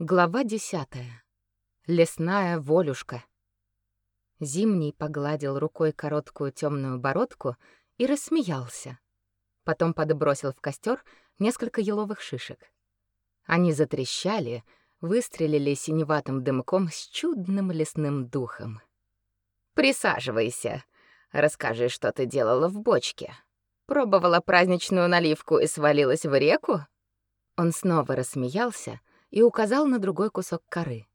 Глава десятая. Лесная волюшка. Зимний погладил рукой короткую темную бородку и рассмеялся. Потом подбросил в костер несколько еловых шишек. Они затрещали, выстрелили синеватым дымком с чудным лесным духом. «Присаживайся. Расскажи, что ты делала в бочке. Пробовала праздничную наливку и свалилась в реку?» Он снова рассмеялся, и указал на другой кусок коры.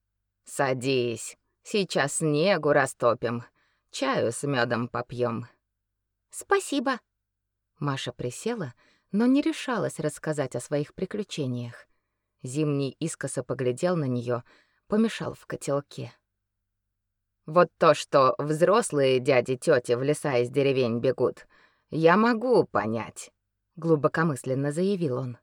«Садись, сейчас снегу растопим, чаю с медом попьем. «Спасибо». Маша присела, но не решалась рассказать о своих приключениях. Зимний искоса поглядел на нее, помешал в котелке. «Вот то, что взрослые дяди тети в леса из деревень бегут, я могу понять», — глубокомысленно заявил он.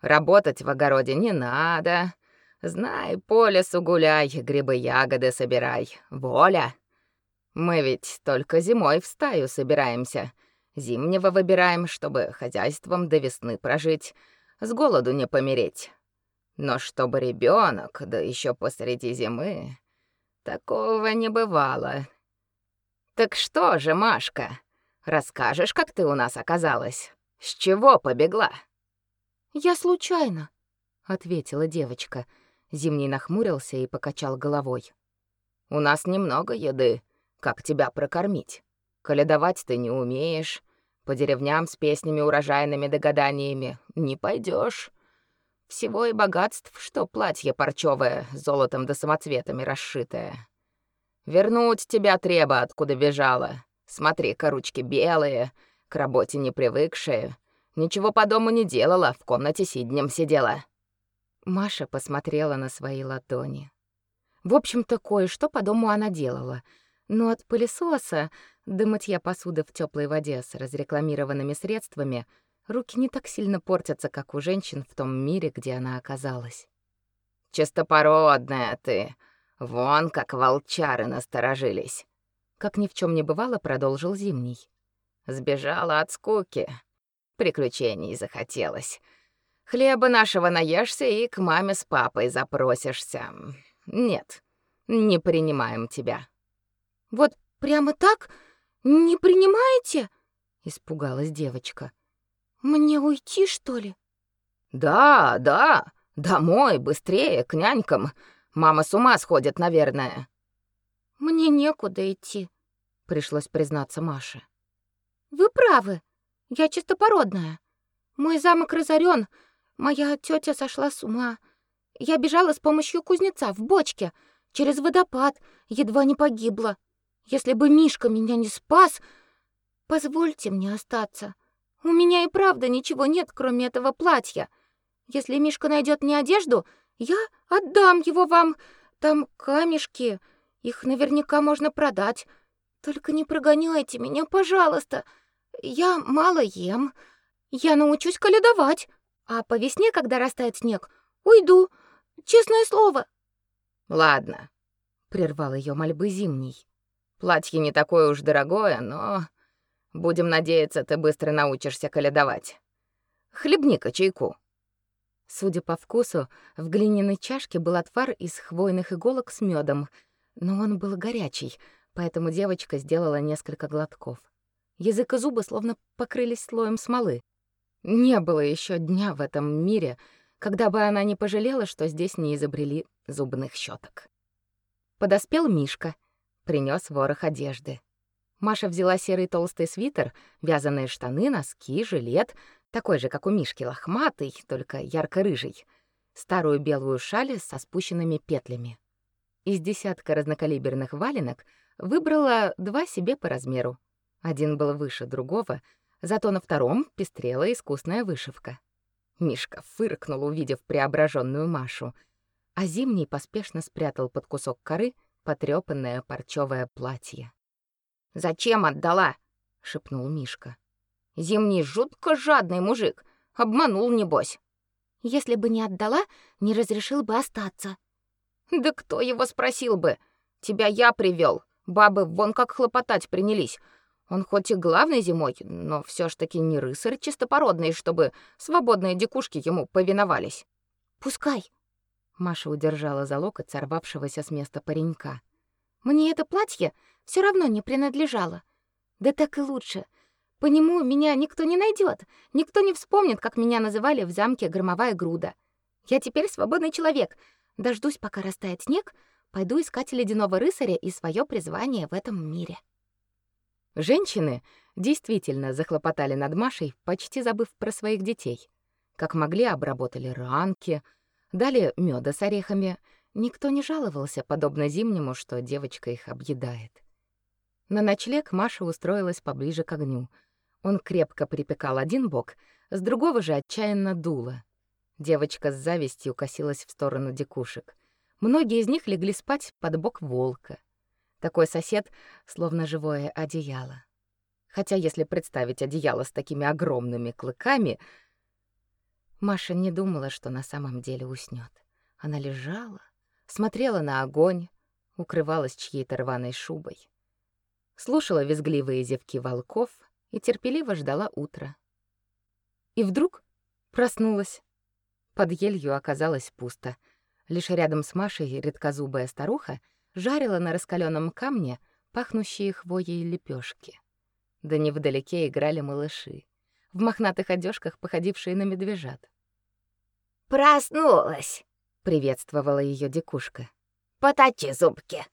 Работать в огороде не надо. Знай, по лесу гуляй, грибы-ягоды собирай. Воля. Мы ведь только зимой в стаю собираемся. Зимнего выбираем, чтобы хозяйством до весны прожить, с голоду не помереть. Но чтобы ребенок, да еще посреди зимы, такого не бывало. Так что же, Машка, расскажешь, как ты у нас оказалась? С чего побегла? «Я случайно», — ответила девочка. Зимний нахмурился и покачал головой. «У нас немного еды. Как тебя прокормить? Коледовать ты не умеешь. По деревням с песнями урожайными догаданиями не пойдешь. Всего и богатств, что платье парчевое, золотом да самоцветами расшитое. Вернуть тебя треба, откуда бежала. Смотри-ка, ручки белые, к работе не привыкшие». Ничего по дому не делала, в комнате сиднем сидела. Маша посмотрела на свои ладони. В общем-то, кое-что по дому она делала. Но от пылесоса до мытья посуды в теплой воде с разрекламированными средствами руки не так сильно портятся, как у женщин в том мире, где она оказалась. «Чистопородная ты! Вон как волчары насторожились!» Как ни в чем не бывало, продолжил Зимний. «Сбежала от скуки. Приключений захотелось. Хлеба нашего наешься и к маме с папой запросишься. Нет, не принимаем тебя. Вот прямо так не принимаете? испугалась девочка. Мне уйти, что ли? Да, да, домой, быстрее, к нянькам. Мама с ума сходит, наверное. Мне некуда идти, пришлось признаться Маше. Вы правы. Я чистопородная. Мой замок разорен. Моя тетя сошла с ума. Я бежала с помощью кузнеца в бочке через водопад, едва не погибла. Если бы Мишка меня не спас, позвольте мне остаться. У меня и правда ничего нет, кроме этого платья. Если Мишка найдет мне одежду, я отдам его вам. Там камешки, их наверняка можно продать. Только не прогоняйте меня, пожалуйста. Я мало ем. Я научусь коледовать. А по весне, когда растает снег, уйду. Честное слово. Ладно, прервал ее мольбы зимний. Платье не такое уж дорогое, но будем надеяться, ты быстро научишься коледовать. Хлебника чайку. Судя по вкусу, в глиняной чашке был отвар из хвойных иголок с медом, но он был горячий, поэтому девочка сделала несколько глотков. Язык и зубы словно покрылись слоем смолы. Не было еще дня в этом мире, когда бы она не пожалела, что здесь не изобрели зубных щеток. Подоспел Мишка, принес ворох одежды. Маша взяла серый толстый свитер, вязаные штаны, носки, жилет, такой же, как у Мишки, лохматый, только ярко-рыжий, старую белую шаль со спущенными петлями. Из десятка разнокалиберных валенок выбрала два себе по размеру. Один был выше другого, зато на втором пестрела искусная вышивка. Мишка фыркнул, увидев преображенную Машу, а Зимний поспешно спрятал под кусок коры потрёпанное парчевое платье. «Зачем отдала?» — шепнул Мишка. «Зимний жутко жадный мужик, обманул, небось». «Если бы не отдала, не разрешил бы остаться». «Да кто его спросил бы? Тебя я привёл. Бабы вон как хлопотать принялись. Он хоть и главный зимой, но все ж таки не рыцарь чистопородный, чтобы свободные дикушки ему повиновались. Пускай. Маша удержала за локоть сорвавшегося с места паренька. Мне это платье все равно не принадлежало. Да так и лучше. По нему меня никто не найдет, никто не вспомнит, как меня называли в замке Громовая груда. Я теперь свободный человек. Дождусь, пока растает снег, пойду искать ледяного рыцаря и свое призвание в этом мире. Женщины действительно захлопотали над Машей, почти забыв про своих детей. Как могли, обработали ранки, дали меда с орехами. Никто не жаловался, подобно зимнему, что девочка их объедает. На ночлег Маша устроилась поближе к огню. Он крепко припекал один бок, с другого же отчаянно дуло. Девочка с завистью косилась в сторону дикушек. Многие из них легли спать под бок волка. Такой сосед, словно живое одеяло. Хотя если представить одеяло с такими огромными клыками, Маша не думала, что на самом деле уснёт. Она лежала, смотрела на огонь, укрывалась чьей-то рваной шубой. Слушала визгливые зевки волков и терпеливо ждала утра. И вдруг проснулась. Под елью оказалось пусто. Лишь рядом с Машей редкозубая старуха жарила на раскаленном камне пахнущие хвоей лепешки. Да невдалеке играли малыши, в мохнатых одежках, походившие на медвежат. «Проснулась!» — приветствовала ее дикушка. «Поточи зубки!»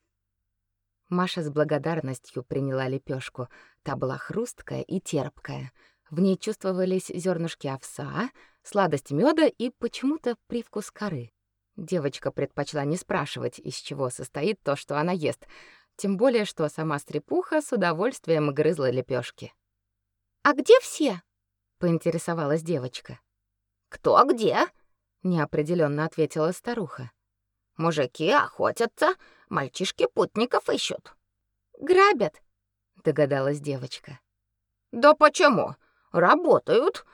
Маша с благодарностью приняла лепешку. Та была хрусткая и терпкая. В ней чувствовались зернышки овса, сладость меда и почему-то привкус коры. Девочка предпочла не спрашивать, из чего состоит то, что она ест, тем более что сама стрепуха с удовольствием грызла лепешки. «А где все?» — поинтересовалась девочка. «Кто где?» — неопределенно ответила старуха. «Мужики охотятся, мальчишки путников ищут». «Грабят», — догадалась девочка. «Да почему? Работают,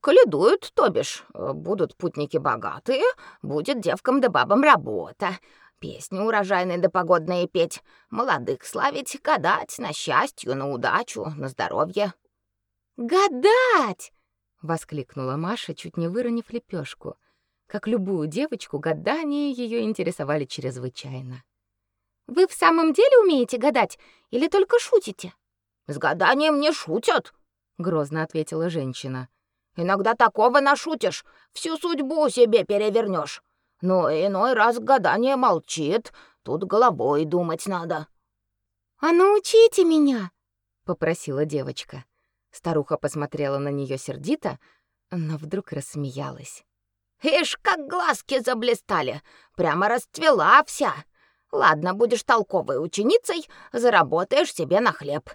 каледуют, то бишь. Э, будут путники богатые, будет девкам да бабам работа. Песни урожайные да погодные петь, молодых славить, гадать на счастье, на удачу, на здоровье. «Гадать!» — воскликнула Маша, чуть не выронив лепешку. Как любую девочку, гадания ее интересовали чрезвычайно. «Вы в самом деле умеете гадать или только шутите?» «С гаданием не шутят», — грозно ответила женщина. Иногда такого нашутишь, всю судьбу себе перевернешь. Но иной раз гадание молчит, тут головой думать надо». «А научите меня!» — попросила девочка. Старуха посмотрела на нее сердито, но вдруг рассмеялась. «Ишь, как глазки заблистали! Прямо расцвела вся! Ладно, будешь толковой ученицей, заработаешь себе на хлеб.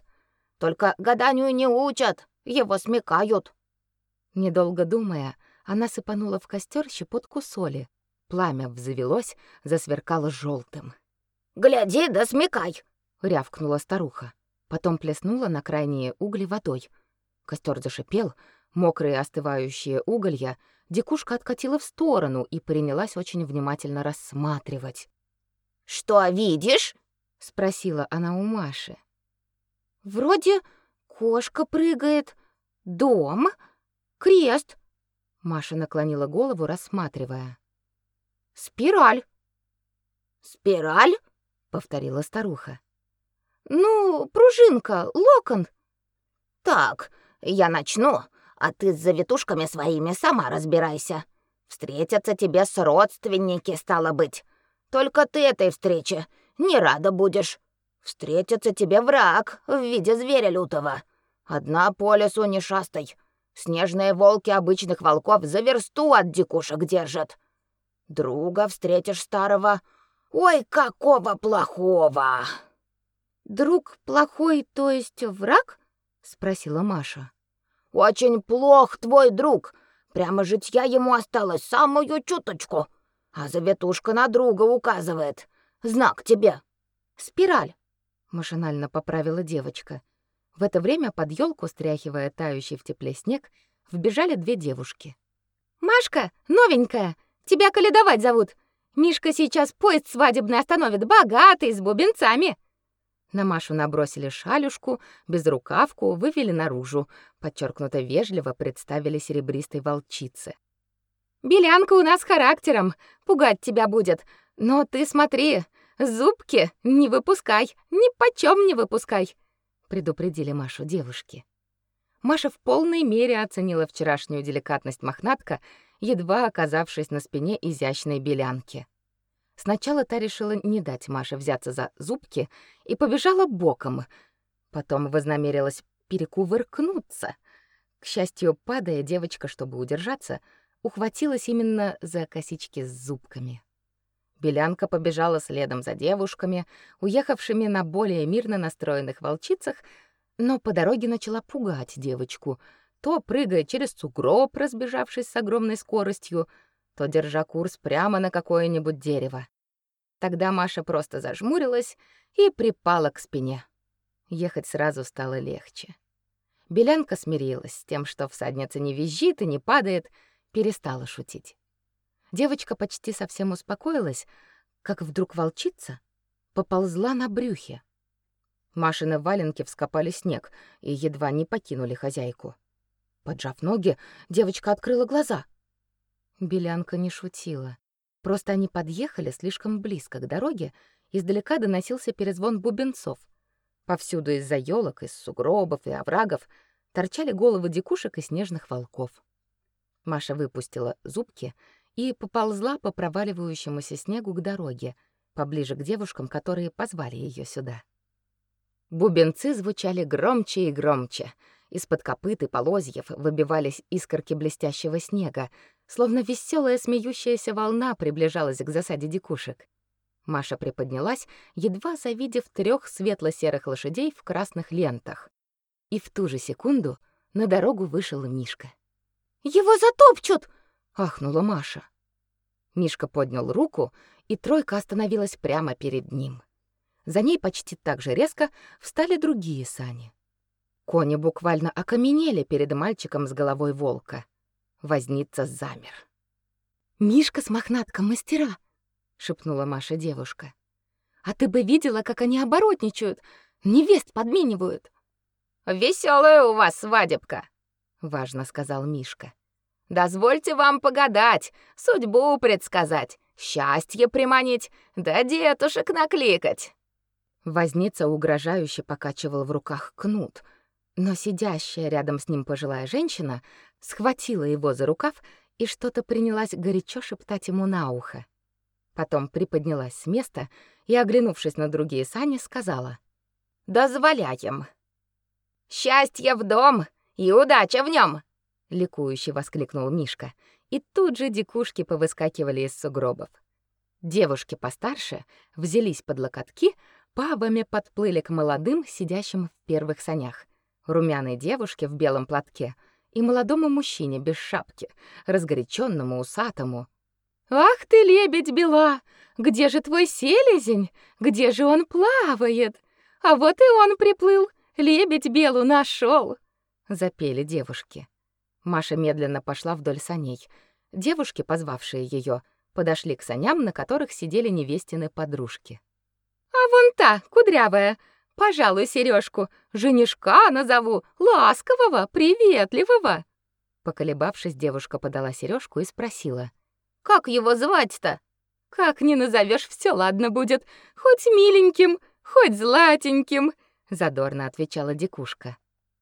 Только гаданию не учат, его смекают. Недолго думая, она сыпанула в костер щепотку соли. Пламя взвелось, засверкало желтым. «Гляди да смекай!» — рявкнула старуха. Потом плеснула на крайние угли водой. Костер зашипел, мокрые остывающие уголья дикушка откатила в сторону и принялась очень внимательно рассматривать. «Что видишь?» — спросила она у Маши. «Вроде кошка прыгает, дом, Крест. Маша наклонила голову, рассматривая. Спираль. Спираль? повторила старуха. Ну, пружинка, локон. Так, я начну, а ты с завитушками своими сама разбирайся. Встретятся тебе с родственники, стало быть. Только ты этой встрече не рада будешь. Встретится тебе враг в виде зверя лютого. Одна по лесу не шастай. Снежные волки обычных волков за версту от дикушек держат. Друга встретишь старого. Ой, какого плохого!» «Друг плохой, то есть враг?» — спросила Маша. «Очень плох твой друг. Прямо житья ему осталось самую чуточку. А заветушка на друга указывает. Знак тебе». «Спираль», — машинально поправила девочка. В это время под елку, стряхивая тающий в тепле снег, вбежали две девушки. «Машка, новенькая, тебя каледовать зовут. Мишка сейчас поезд свадебный остановит, богатый, с бубенцами». На Машу набросили шалюшку, безрукавку, вывели наружу, подчеркнуто вежливо представили серебристой волчице. Белянка у нас характером, пугать тебя будет. Но ты смотри, зубки не выпускай, ни почем не выпускай, предупредили Машу девушки. Маша в полной мере оценила вчерашнюю деликатность мохнатка, едва оказавшись на спине изящной белянки. Сначала та решила не дать Маше взяться за зубки и побежала боком. Потом вознамерилась перекувыркнуться. К счастью, падая, девочка, чтобы удержаться, ухватилась именно за косички с зубками. Белянка побежала следом за девушками, уехавшими на более мирно настроенных волчицах, но по дороге начала пугать девочку, то прыгая через сугроб, разбежавшись с огромной скоростью, то держа курс прямо на какое-нибудь дерево. Тогда Маша просто зажмурилась и припала к спине. Ехать сразу стало легче. Белянка смирилась с тем, что всадница не визжит и не падает, перестала шутить. Девочка почти совсем успокоилась, как вдруг волчица поползла на брюхе. Машины валенки вскопали снег и едва не покинули хозяйку. Поджав ноги, девочка открыла глаза. Белянка не шутила. Просто они подъехали слишком близко к дороге, издалека доносился перезвон бубенцов. Повсюду из-за елок, из сугробов и оврагов торчали головы дикушек и снежных волков. Маша выпустила зубки и поползла по проваливающемуся снегу к дороге, поближе к девушкам, которые позвали ее сюда. Бубенцы звучали громче и громче. Из-под копыт и полозьев выбивались искорки блестящего снега, словно веселая смеющаяся волна приближалась к засаде дикушек. Маша приподнялась, едва завидев трех светло-серых лошадей в красных лентах. И в ту же секунду на дорогу вышел Мишка. «Его затопчут!» — ахнула Маша. Мишка поднял руку, и тройка остановилась прямо перед ним. За ней почти так же резко встали другие сани. Кони буквально окаменели перед мальчиком с головой волка. Возница замер. «Мишка с мохнатком мастера!» — шепнула Маша девушка. «А ты бы видела, как они оборотничают, невест подменивают!» «Веселая у вас свадебка!» — важно сказал Мишка. «Дозвольте вам погадать, судьбу предсказать, счастье приманить, да детушек накликать!» Возница угрожающе покачивал в руках кнут, но сидящая рядом с ним пожилая женщина схватила его за рукав и что-то принялась горячо шептать ему на ухо. Потом приподнялась с места и, оглянувшись на другие сани, сказала: "Дозволяем. Счастье в дом и удача в нем!» Ликующе воскликнул Мишка, и тут же дикушки повыскакивали из сугробов. Девушки постарше взялись под локотки, павами подплыли к молодым, сидящим в первых санях, румяной девушке в белом платке и молодому мужчине без шапки, разгоряченному, усатому. «Ах ты, лебедь бела! Где же твой селезень? Где же он плавает? А вот и он приплыл, лебедь белу нашел!» Запели девушки. Маша медленно пошла вдоль саней. Девушки, позвавшие ее, подошли к саням, на которых сидели невестины подружки. А вон та, кудрявая. Пожалуй, сережку женишка назову, ласкового, приветливого. Поколебавшись, девушка подала сережку и спросила: "Как его звать-то?" "Как не назовешь, все ладно будет, хоть миленьким, хоть златеньким", задорно отвечала дикушка.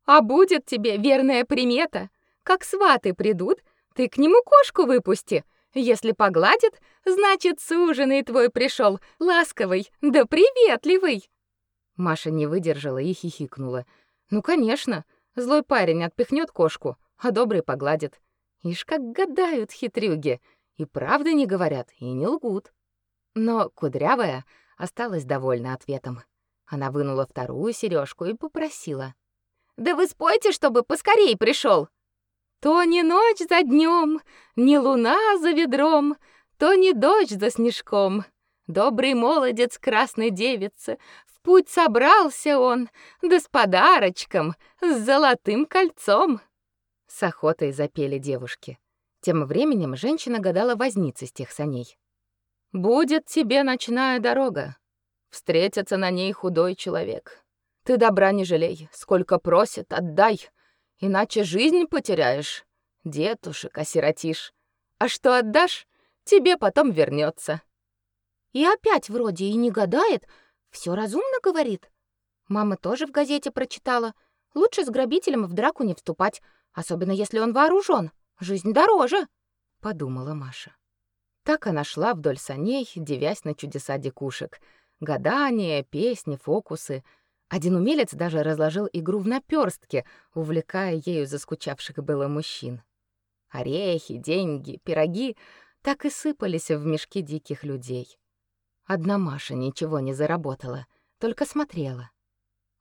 "А будет тебе верная примета, как сваты придут, ты к нему кошку выпусти, если погладит, значит, суженый твой пришел, ласковый, да приветливый. Маша не выдержала и хихикнула. Ну, конечно, злой парень отпихнет кошку, а добрый погладит. Ишь, как гадают хитрюги, и правды не говорят, и не лгут. Но кудрявая осталась довольна ответом. Она вынула вторую сережку и попросила: "Да вы спойте, чтобы поскорей пришел. То не ночь за днем, не луна за ведром, то не дождь за снежком. Добрый молодец красной девицы, в путь собрался он, да с подарочком, с золотым кольцом. С охотой запели девушки. Тем временем женщина гадала возницы с тех саней. Будет тебе ночная дорога, встретится на ней худой человек. Ты добра не жалей, сколько просит, отдай — иначе жизнь потеряешь, детушек осиротишь. А что отдашь, тебе потом вернется. И опять вроде и не гадает, все разумно говорит. Мама тоже в газете прочитала. Лучше с грабителем в драку не вступать, особенно если он вооружен. Жизнь дороже, подумала Маша. Так она шла вдоль саней, девясь на чудеса дикушек. Гадания, песни, фокусы. Один умелец даже разложил игру в наперстке, увлекая ею заскучавших было мужчин. Орехи, деньги, пироги так и сыпались в мешки диких людей. Одна Маша ничего не заработала, только смотрела.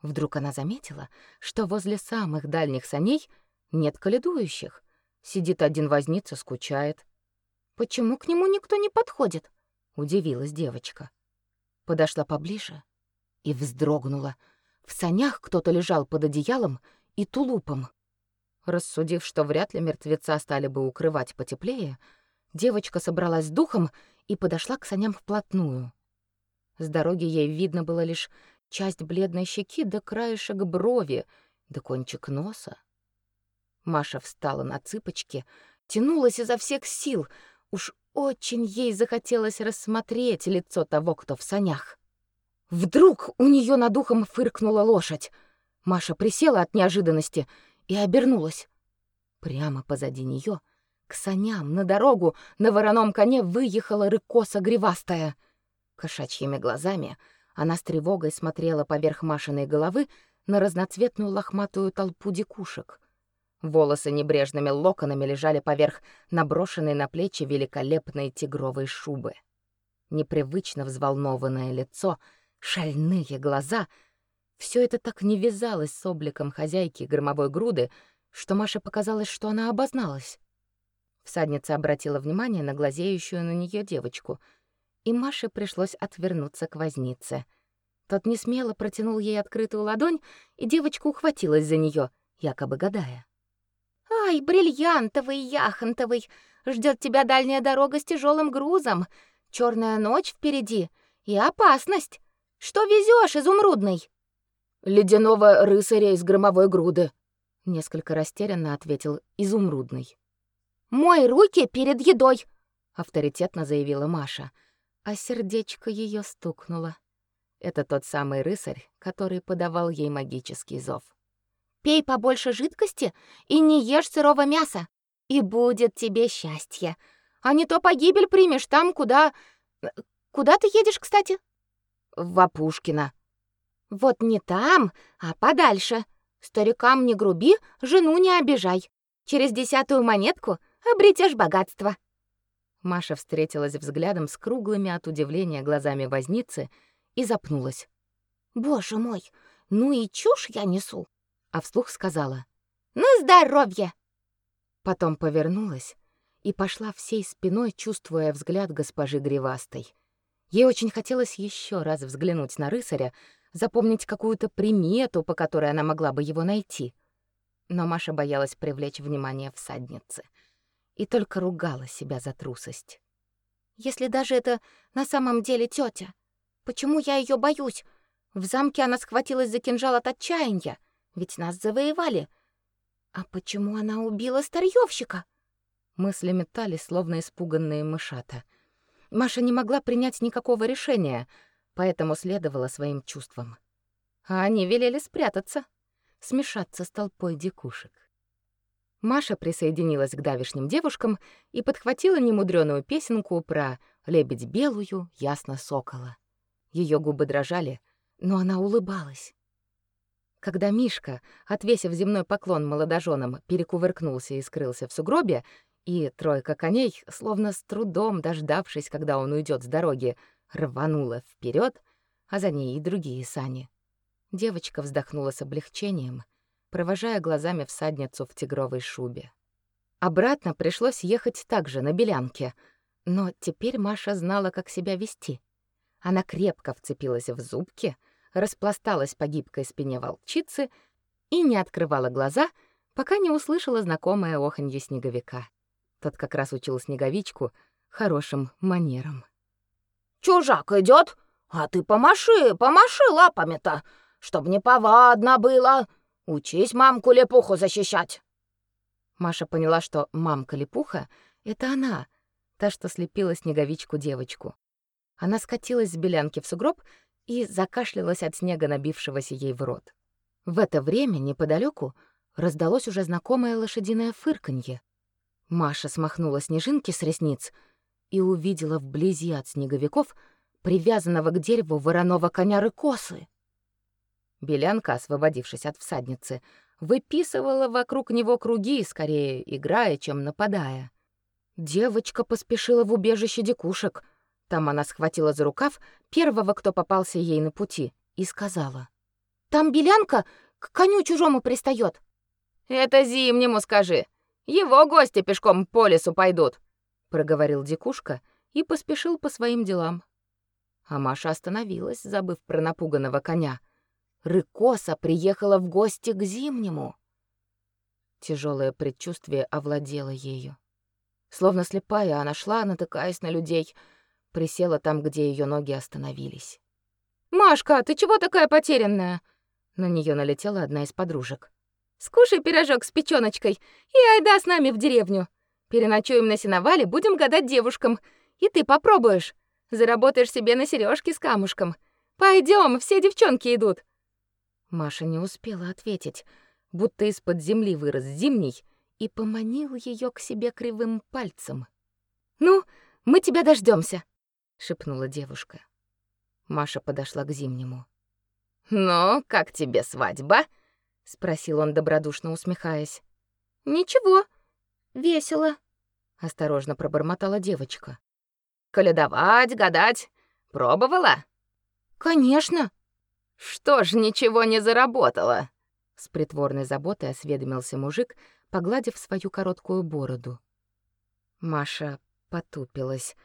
Вдруг она заметила, что возле самых дальних саней нет коледующих. Сидит один возница, скучает. Почему к нему никто не подходит? удивилась девочка. Подошла поближе и вздрогнула. В санях кто-то лежал под одеялом и тулупом. Рассудив, что вряд ли мертвеца стали бы укрывать потеплее, девочка собралась с духом и подошла к саням вплотную. С дороги ей видно было лишь часть бледной щеки да краешек брови, да кончик носа. Маша встала на цыпочки, тянулась изо всех сил. Уж очень ей захотелось рассмотреть лицо того, кто в санях. Вдруг у нее над ухом фыркнула лошадь. Маша присела от неожиданности и обернулась. Прямо позади нее, к саням, на дорогу, на вороном коне выехала рыкоса гривастая. Кошачьими глазами она с тревогой смотрела поверх Машиной головы на разноцветную лохматую толпу дикушек. Волосы небрежными локонами лежали поверх наброшенной на плечи великолепной тигровой шубы. Непривычно взволнованное лицо — шальные глаза. Все это так не вязалось с обликом хозяйки громовой груды, что Маше показалось, что она обозналась. Всадница обратила внимание на глазеющую на нее девочку, и Маше пришлось отвернуться к вознице. Тот несмело протянул ей открытую ладонь, и девочка ухватилась за нее, якобы гадая. «Ай, бриллиантовый, яхонтовый, ждет тебя дальняя дорога с тяжелым грузом, черная ночь впереди и опасность. Что везешь, изумрудный? Ледяного рыцаря из громовой груды, несколько растерянно ответил изумрудный. Мой руки перед едой, авторитетно заявила Маша, а сердечко ее стукнуло. Это тот самый рыцарь, который подавал ей магический зов. Пей побольше жидкости и не ешь сырого мяса, и будет тебе счастье. А не то погибель примешь там, куда Куда ты едешь, кстати? В Апушкино. Вот не там, а подальше. Старикам не груби, жену не обижай. Через десятую монетку обретешь богатство. Маша встретилась взглядом с круглыми от удивления глазами возницы и запнулась. Боже мой, ну и чушь я несу, а вслух сказала: "На здоровье". Потом повернулась и пошла всей спиной, чувствуя взгляд госпожи Гривастой. Ей очень хотелось еще раз взглянуть на рыцаря, запомнить какую-то примету, по которой она могла бы его найти. Но Маша боялась привлечь внимание всадницы и только ругала себя за трусость. Если даже это на самом деле тетя, почему я ее боюсь? В замке она схватилась за кинжал от отчаяния, ведь нас завоевали. А почему она убила старьёвщика? Мысли метались, словно испуганные мышата. Маша не могла принять никакого решения, поэтому следовала своим чувствам. А они велели спрятаться, смешаться с толпой дикушек. Маша присоединилась к давишним девушкам и подхватила немудрёную песенку про лебедь белую, ясно сокола. Ее губы дрожали, но она улыбалась. Когда Мишка, отвесив земной поклон молодоженам, перекувыркнулся и скрылся в сугробе, и тройка коней, словно с трудом дождавшись, когда он уйдет с дороги, рванула вперед, а за ней и другие сани. Девочка вздохнула с облегчением, провожая глазами всадницу в тигровой шубе. Обратно пришлось ехать также на белянке, но теперь Маша знала, как себя вести. Она крепко вцепилась в зубки, распласталась по гибкой спине волчицы и не открывала глаза, пока не услышала знакомое оханье снеговика. Тот как раз учил снеговичку хорошим манерам. «Чужак идет, а ты помаши, помаши лапами-то, чтоб не повадно было. Учись мамку-лепуху защищать». Маша поняла, что мамка-лепуха Это она, та, что слепила снеговичку-девочку. Она скатилась с белянки в сугроб и закашлялась от снега, набившегося ей в рот. В это время неподалеку раздалось уже знакомое лошадиное фырканье. Маша смахнула снежинки с ресниц и увидела вблизи от снеговиков привязанного к дереву вороного коня рыкосы. Белянка, освободившись от всадницы, выписывала вокруг него круги, скорее играя, чем нападая. Девочка поспешила в убежище дикушек. Там она схватила за рукав первого, кто попался ей на пути, и сказала: "Там Белянка к коню чужому пристает. Это зимнему скажи. Его гости пешком по лесу пойдут, проговорил Дикушка и поспешил по своим делам. А Маша остановилась, забыв про напуганного коня. Рыкоса приехала в гости к Зимнему. Тяжелое предчувствие овладело ею. Словно слепая, она шла, натыкаясь на людей, присела там, где ее ноги остановились. «Машка, ты чего такая потерянная?» На нее налетела одна из подружек. Скушай пирожок с печёночкой и айда с нами в деревню. Переночуем на сеновале, будем гадать девушкам. И ты попробуешь. Заработаешь себе на сережке с камушком. Пойдем, все девчонки идут. Маша не успела ответить, будто из-под земли вырос зимний и поманил ее к себе кривым пальцем. Ну, мы тебя дождемся, шепнула девушка. Маша подошла к зимнему. Ну, как тебе свадьба? — спросил он, добродушно усмехаясь. «Ничего, весело», — осторожно пробормотала девочка. «Колядовать, гадать пробовала?» «Конечно». «Что ж, ничего не заработала?» С притворной заботой осведомился мужик, погладив свою короткую бороду. Маша потупилась.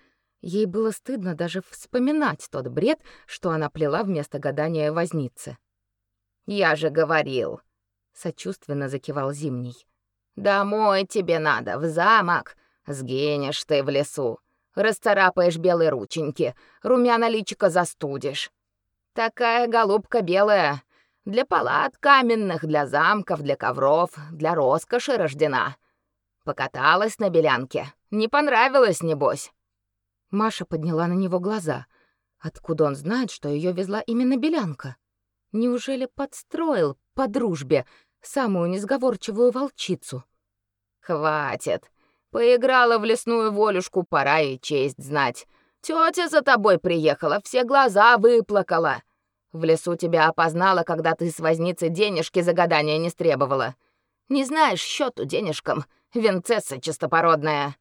Ей было стыдно даже вспоминать тот бред, что она плела вместо гадания возницы. «Я же говорил, сочувственно закивал Зимний. Домой тебе надо, в замок. Сгинешь ты в лесу, расцарапаешь белые рученьки, румяна личика застудишь. Такая голубка белая, для палат каменных, для замков, для ковров, для роскоши рождена. Покаталась на белянке, не понравилось небось. Маша подняла на него глаза. Откуда он знает, что ее везла именно белянка? Неужели подстроил по дружбе, самую несговорчивую волчицу. «Хватит. Поиграла в лесную волюшку, пора и честь знать. Тётя за тобой приехала, все глаза выплакала. В лесу тебя опознала, когда ты с возницы денежки за гадание не стребовала. Не знаешь счёту денежкам, венцесса чистопородная.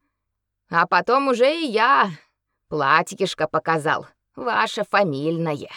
А потом уже и я платьишко показал, ваше фамильное».